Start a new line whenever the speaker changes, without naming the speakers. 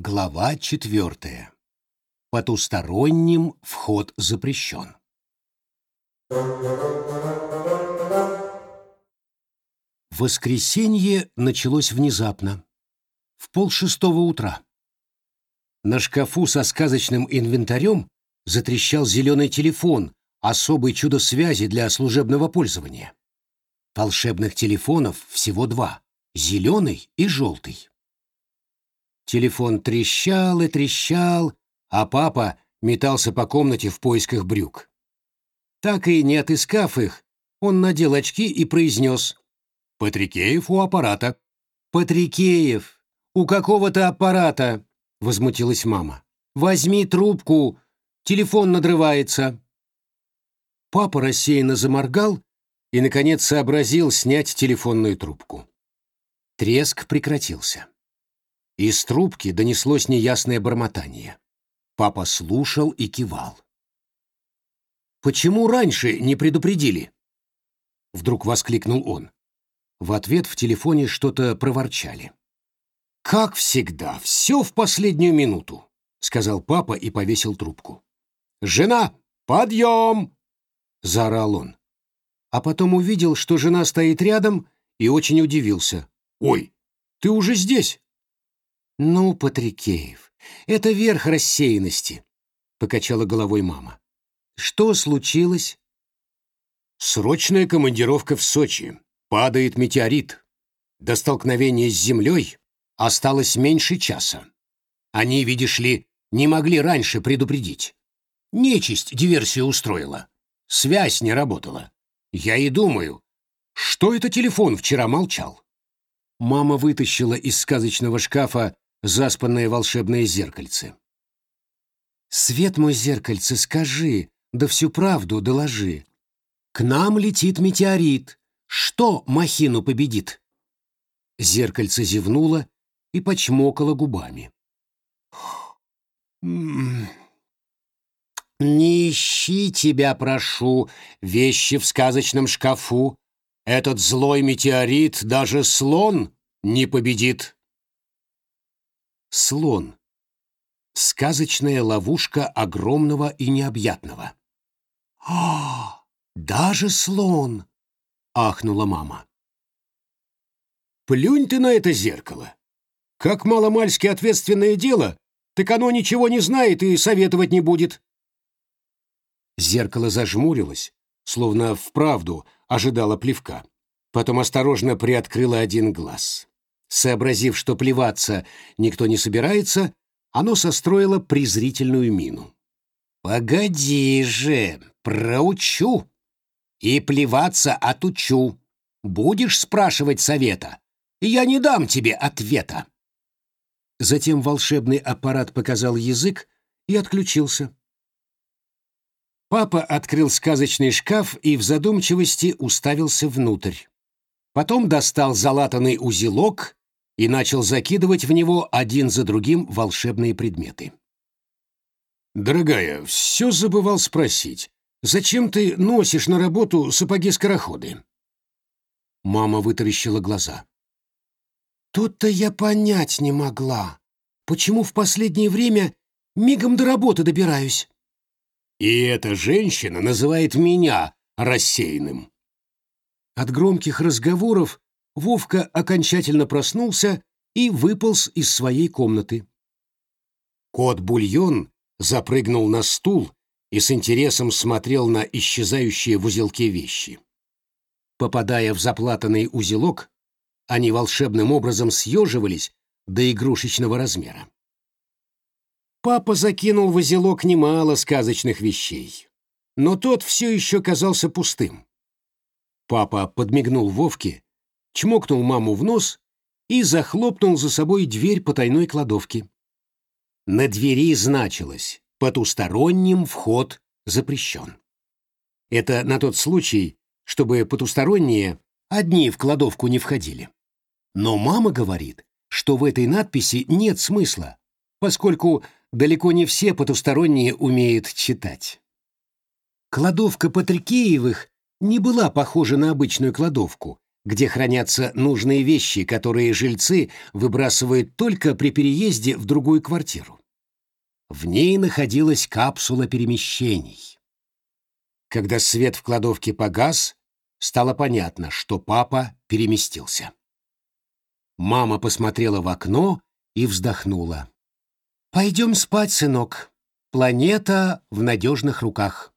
Глава четвертая. Потусторонним вход запрещен. Воскресенье началось внезапно, в полшестого утра. На шкафу со сказочным инвентарем затрещал зеленый телефон, особый чудо связи для служебного пользования. Волшебных телефонов всего два — зеленый и желтый. Телефон трещал и трещал, а папа метался по комнате в поисках брюк. Так и не отыскав их, он надел очки и произнес «Патрикеев у аппарата». «Патрикеев, у какого-то аппарата», — возмутилась мама. «Возьми трубку, телефон надрывается». Папа рассеянно заморгал и, наконец, сообразил снять телефонную трубку. Треск прекратился. Из трубки донеслось неясное бормотание. Папа слушал и кивал. «Почему раньше не предупредили?» Вдруг воскликнул он. В ответ в телефоне что-то проворчали. «Как всегда, все в последнюю минуту», — сказал папа и повесил трубку. «Жена, подъем!» — заорал он. А потом увидел, что жена стоит рядом, и очень удивился. «Ой, ты уже здесь?» «Ну, Патрикеев, это верх рассеянности», — покачала головой мама. «Что случилось?» «Срочная командировка в Сочи. Падает метеорит. До столкновения с Землей осталось меньше часа. Они, видишь ли, не могли раньше предупредить. Нечисть диверсию устроила. Связь не работала. Я и думаю, что это телефон вчера молчал?» Мама вытащила из сказочного шкафа заспанное волшебное зеркальце. «Свет мой зеркальце, скажи, да всю правду доложи. К нам летит метеорит. Что махину победит?» Зеркальце зевнуло и почмокало губами. «Не ищи тебя, прошу, вещи в сказочном шкафу. Этот злой метеорит даже слон не победит». Слон. Сказочная ловушка огромного и необъятного. «А, даже слон!» — ахнула мама. «Плюнь ты на это зеркало! Как маломальски ответственное дело, так оно ничего не знает и советовать не будет!» Зеркало зажмурилось, словно вправду ожидало плевка. Потом осторожно приоткрыло один глаз. Сообразив, что плеваться никто не собирается, оно состроило презрительную мину. «Погоди же, проучу и плеваться отучу. Будешь спрашивать совета, я не дам тебе ответа». Затем волшебный аппарат показал язык и отключился. Папа открыл сказочный шкаф и в задумчивости уставился внутрь. Потом достал залатанный узелок и начал закидывать в него один за другим волшебные предметы. «Дорогая, все забывал спросить, зачем ты носишь на работу сапоги-скороходы?» Мама вытаращила глаза. «Тут-то я понять не могла, почему в последнее время мигом до работы добираюсь». «И эта женщина называет меня рассеянным». От громких разговоров Вовка окончательно проснулся и выполз из своей комнаты. Кот-бульон запрыгнул на стул и с интересом смотрел на исчезающие в узелке вещи. Попадая в заплатанный узелок, они волшебным образом съеживались до игрушечного размера. Папа закинул в узелок немало сказочных вещей, но тот все еще казался пустым. Папа подмигнул Вовке чмокнул маму в нос и захлопнул за собой дверь потайной кладовки. На двери значилось «Потусторонним вход запрещен». Это на тот случай, чтобы потусторонние одни в кладовку не входили. Но мама говорит, что в этой надписи нет смысла, поскольку далеко не все потусторонние умеют читать. Кладовка Патрикеевых не была похожа на обычную кладовку, где хранятся нужные вещи, которые жильцы выбрасывают только при переезде в другую квартиру. В ней находилась капсула перемещений. Когда свет в кладовке погас, стало понятно, что папа переместился. Мама посмотрела в окно и вздохнула. «Пойдем спать, сынок. Планета в надежных руках».